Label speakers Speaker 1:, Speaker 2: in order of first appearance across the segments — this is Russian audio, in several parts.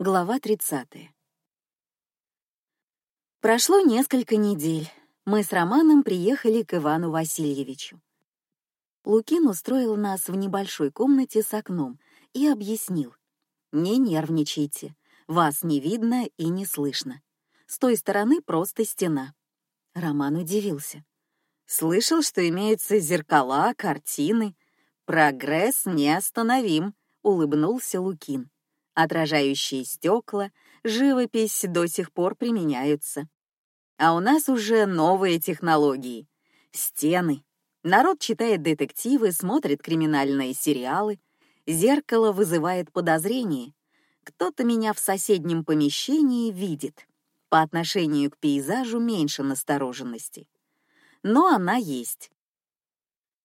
Speaker 1: Глава 30. Прошло несколько недель. Мы с Романом приехали к Ивану Васильевичу. Лукин устроил нас в небольшой комнате с окном и объяснил: "Не нервничайте, вас не видно и не слышно. С той стороны просто стена". Роман удивился. Слышал, что имеются зеркала, картины. Прогресс неостановим, улыбнулся Лукин. Отражающие стекла, живопись до сих пор применяются. А у нас уже новые технологии. Стены. Народ читает детективы, смотрит криминальные сериалы. Зеркало вызывает подозрение. Кто-то меня в соседнем помещении видит. По отношению к пейзажу меньше настороженности. Но она есть.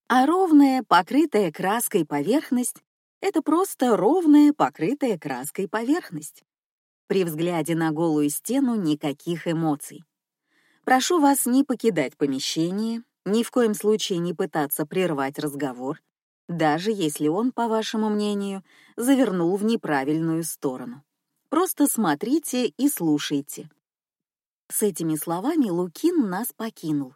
Speaker 1: А ровная, покрытая краской поверхность это просто ровная, покрытая краской поверхность. При взгляде на голую стену никаких эмоций. Прошу вас не покидать помещение, ни в коем случае не пытаться прервать разговор, даже если он, по вашему мнению, завернул в неправильную сторону. Просто смотрите и слушайте. С этими словами Лукин нас покинул.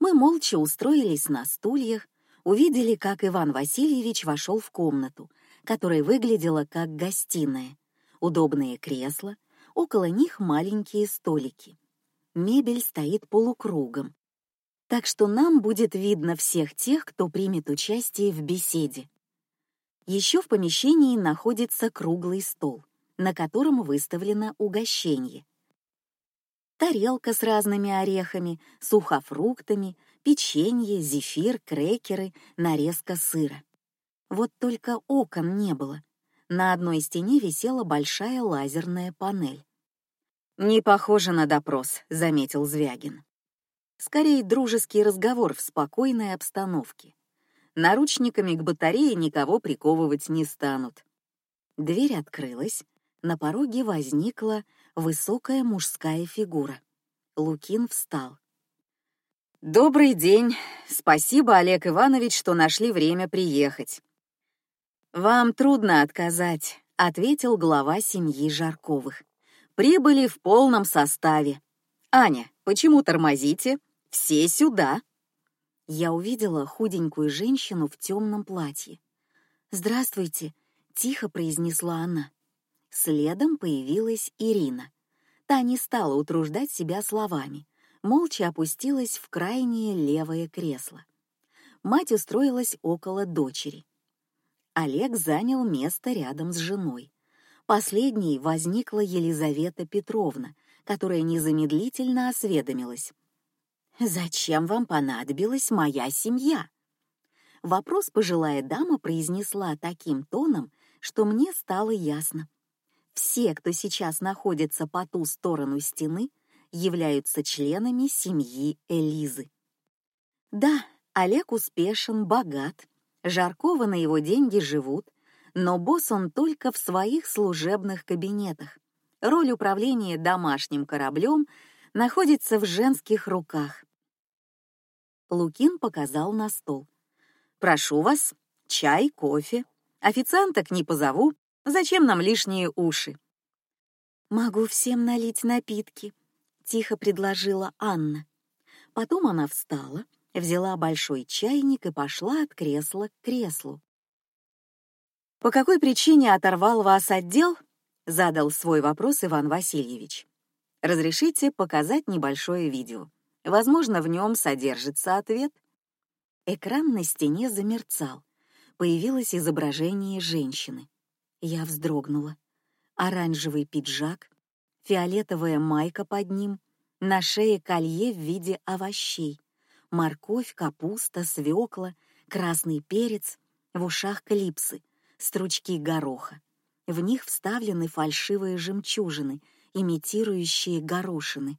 Speaker 1: Мы молча устроились на стульях, увидели, как Иван Васильевич вошел в комнату, которая выглядела как гостиная. Удобные кресла, около них маленькие столики. Мебель стоит полукругом, так что нам будет видно всех тех, кто примет участие в беседе. Еще в помещении находится круглый стол, на котором выставлено угощение. Тарелка с разными орехами, сухофруктами, печенье, зефир, крекеры, нарезка сыра. Вот только окон не было. На одной стене висела большая лазерная панель. Не похоже на допрос, заметил Звягин. Скорее дружеский разговор в спокойной обстановке. Наручниками к батарее никого приковывать не станут. Дверь открылась, на пороге возникла высокая мужская фигура. Лукин встал. Добрый день. Спасибо, Олег Иванович, что нашли время приехать. Вам трудно отказать, ответил глава семьи Жарковых. Прибыли в полном составе. Аня, почему тормозите? Все сюда. Я увидела худенькую женщину в темном платье. Здравствуйте, тихо произнесла она. Следом появилась Ирина. Та не стала утруждать себя словами молча опустилась в крайнее левое кресло. Мать устроилась около дочери. Олег занял место рядом с женой. Последней возникла Елизавета Петровна, которая незамедлительно осведомилась: "Зачем вам понадобилась моя семья?" Вопрос пожилая дама произнесла таким тоном, что мне стало ясно. Все, кто сейчас находится по ту сторону стены, являются членами семьи Элизы. Да, Олег успешен, богат, Жаркова на его деньги живут, но босс он только в своих служебных кабинетах. Роль управления домашним кораблем находится в женских руках. Лукин показал на стол. Прошу вас, чай, кофе. Официанток не позову. Зачем нам лишние уши? Могу всем налить напитки, тихо предложила Анна. Потом она встала, взяла большой чайник и пошла от кресла к креслу. По какой причине оторвал вас отдел? задал свой вопрос Иван Васильевич. Разрешите показать небольшое видео. Возможно, в нем содержится ответ. Экран на стене замерцал. Появилось изображение женщины. Я вздрогнула. Оранжевый пиджак, фиолетовая майка под ним, на шее колье в виде овощей, морковь, капуста, свекла, красный перец, в ушах клипсы, стручки гороха. В них вставлены фальшивые жемчужины, имитирующие горошины.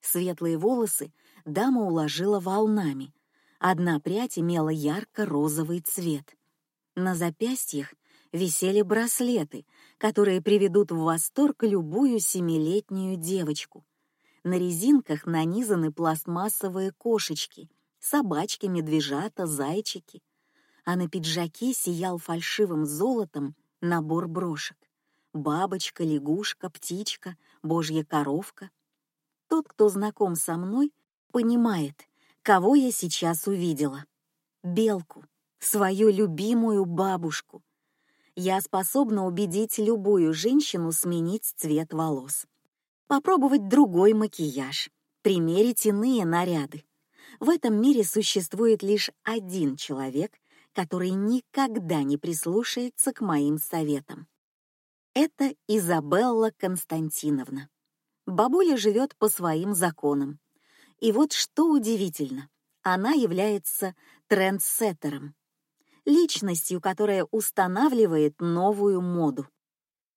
Speaker 1: Светлые волосы дама уложила волнами. Одна прядь имела ярко-розовый цвет. На запястьях висели браслеты, которые приведут в восторг любую семилетнюю девочку. На резинках нанизаны пластмассовые кошечки, собачки, медвежата, зайчики, а на пиджаке сиял фальшивым золотом набор брошек. бабочка, лягушка, птичка, божья коровка. Тот, кто знаком со мной, понимает, кого я сейчас увидела. Белку, свою любимую бабушку. Я способна убедить любую женщину сменить цвет волос, попробовать другой макияж, примерить иные наряды. В этом мире существует лишь один человек, который никогда не прислушается к моим советам. Это Изабелла Константиновна. Бабуля живет по своим законам. И вот что удивительно, она является трендсеттером, личностью, которая устанавливает новую моду.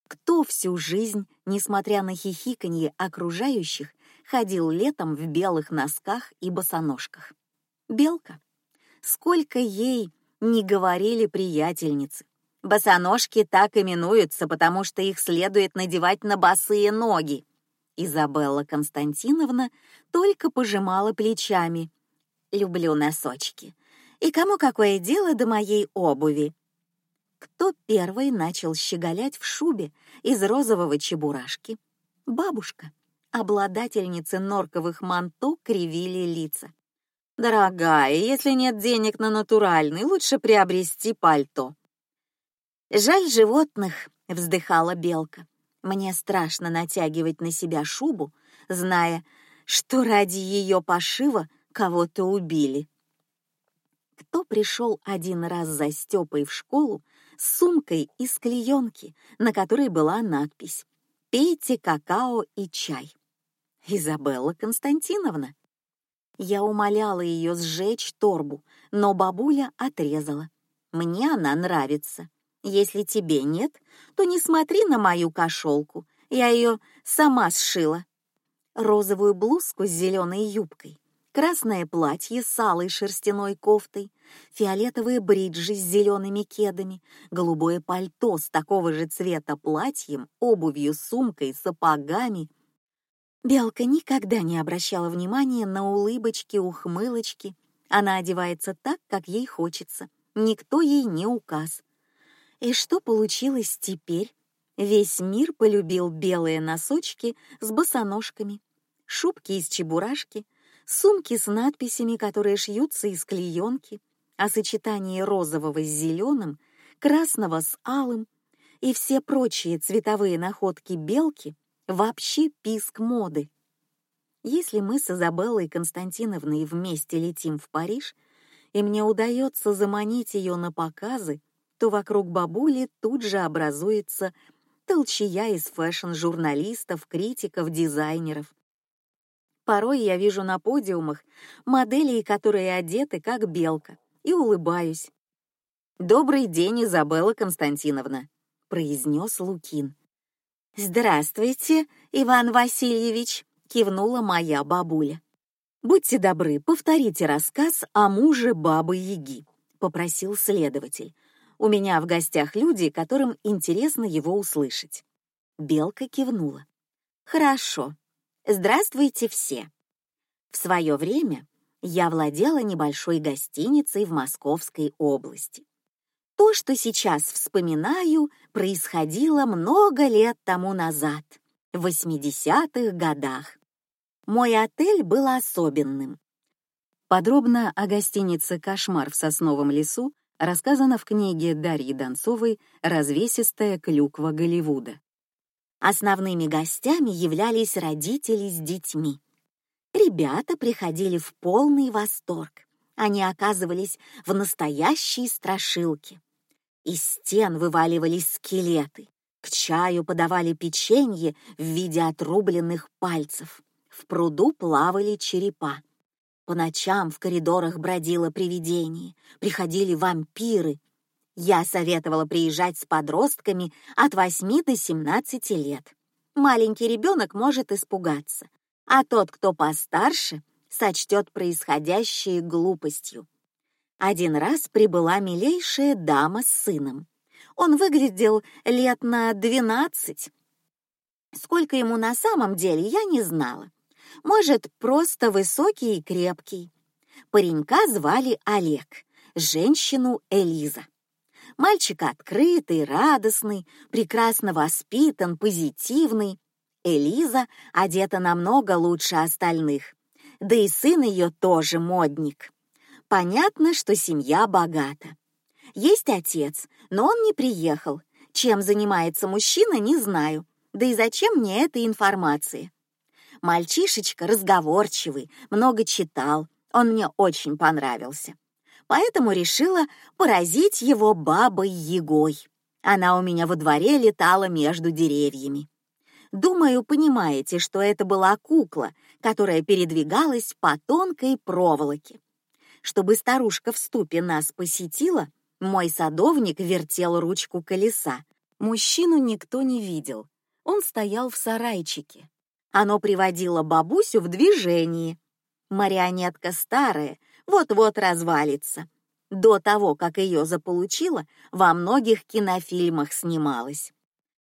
Speaker 1: Кто всю жизнь, несмотря на хихиканье окружающих, ходил летом в белых носках и босоножках? Белка. Сколько ей не говорили приятельницы. Босоножки так именуются, потому что их следует надевать на босые ноги. Изабелла Константиновна только пожимала плечами. Люблю носочки. И кому какое дело до моей обуви? Кто первый начал щеголять в шубе из розового чебурашки? Бабушка. Обладательницы норковых манто кривили лица. Дорогая, если нет денег на натуральный, лучше приобрести пальто. Жаль животных, вздыхала белка. Мне страшно натягивать на себя шубу, зная, что ради ее пошива кого-то убили. Кто пришел один раз за Степой в школу с сумкой из клеенки, на которой была надпись «Пейте какао и чай». Изабелла Константиновна. Я умоляла ее сжечь торбу, но бабуля отрезала. Мне она нравится. Если тебе нет, то не смотри на мою кошелку. Я ее сама сшила. Розовую блузку с зеленой юбкой, красное платье с алой шерстяной кофтой, фиолетовые бриджи с зелеными кедами, голубое пальто с такого же цвета платьем, обувью, сумкой, сапогами Белка никогда не обращала внимания на улыбочки, ухмылочки. Она одевается так, как ей хочется. Никто ей не указ. И что получилось теперь? Весь мир полюбил белые носочки с босоножками, шубки из чебурашки, сумки с надписями, которые шьются из клеенки, о сочетании розового с зеленым, красного с алым и все прочие цветовые находки белки — вообще писк моды. Если мы с Изабеллой Константиновной вместе летим в Париж, и мне удается заманить ее на показы, то вокруг бабули тут же образуется толчья из фэшн-журналистов, критиков, дизайнеров. Порой я вижу на подиумах моделей, которые одеты как белка, и улыбаюсь. Добрый день, Изабелла Константиновна, произнес Лукин. Здравствуйте, Иван Васильевич, кивнула моя бабуля. Будьте добры, повторите рассказ о муже бабы Яги, попросил следователь. У меня в гостях люди, которым интересно его услышать. Белка кивнула. Хорошо. Здравствуйте все. В свое время я владела небольшой гостиницей в Московской области. То, что сейчас вспоминаю, происходило много лет тому назад, в 80-х годах. Мой отель был особенным. Подробно о гостинице «Кошмар в сосновом лесу» рассказано в книге Дарьи Донцовой «Развесистая клюква Голливуда». Основными гостями являлись родители с детьми. Ребята приходили в полный восторг. Они оказывались в настоящей страшилке. Из стен вываливались скелеты. К чаю подавали печенье в виде отрубленных пальцев. В пруду плавали черепа. По ночам в коридорах бродило привидение, приходили вампиры. Я советовала приезжать с подростками от 8 до 17 лет. Маленький ребенок может испугаться, а тот, кто постарше, сочтет происходящее глупостью. Один раз прибыла милейшая дама с сыном. Он выглядел лет на двенадцать. Сколько ему на самом деле, я не знала. Может, просто высокий и крепкий. Паренька звали Олег, женщину Элиза. Мальчик открытый, радостный, прекрасно воспитан, позитивный. Элиза одета намного лучше остальных. Да и сын ее тоже модник. Понятно, что семья богата. Есть отец, но он не приехал. Чем занимается мужчина, не знаю. Да и зачем мне эта информация? Мальчишечка разговорчивый, много читал. Он мне очень понравился. Поэтому решила поразить его бабой Егой. Она у меня во дворе летала между деревьями. Думаю, понимаете, что это была кукла, которая передвигалась по тонкой проволоке. Чтобы старушка в ступе нас посетила, мой садовник вертел ручку колеса. Мужчину никто не видел. Он стоял в сарайчике. Оно приводило бабусю в движение. Марионетка старая, вот-вот развалится. До того, как ее заполучила, во многих кинофильмах снималась.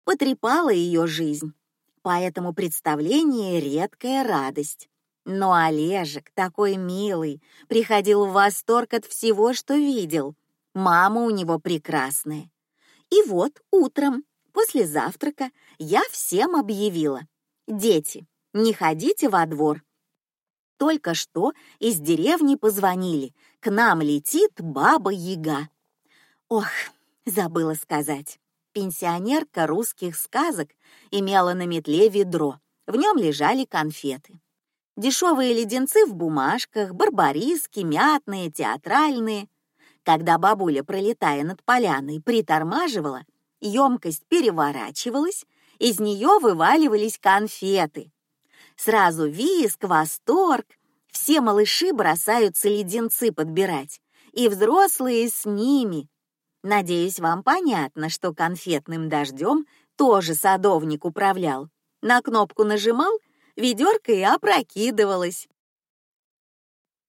Speaker 1: Потрепала ее жизнь. Поэтому представление — редкая радость. Но Олежек, такой милый, приходил в восторг от всего, что видел. Мама у него прекрасная. И вот утром, после завтрака, я всем объявила. «Дети, не ходите во двор». Только что из деревни позвонили. К нам летит баба-яга. Ох, забыла сказать. Пенсионерка русских сказок имела на метле ведро. В нем лежали конфеты. Дешевые леденцы в бумажках, барбариски, мятные, театральные. Когда бабуля, пролетая над поляной, притормаживала, емкость переворачивалась, из нее вываливались конфеты. Сразу виск, восторг. Все малыши бросаются леденцы подбирать, и взрослые с ними. Надеюсь, вам понятно, что конфетным дождем тоже садовник управлял. На кнопку нажимал, ведерко и опрокидывалось.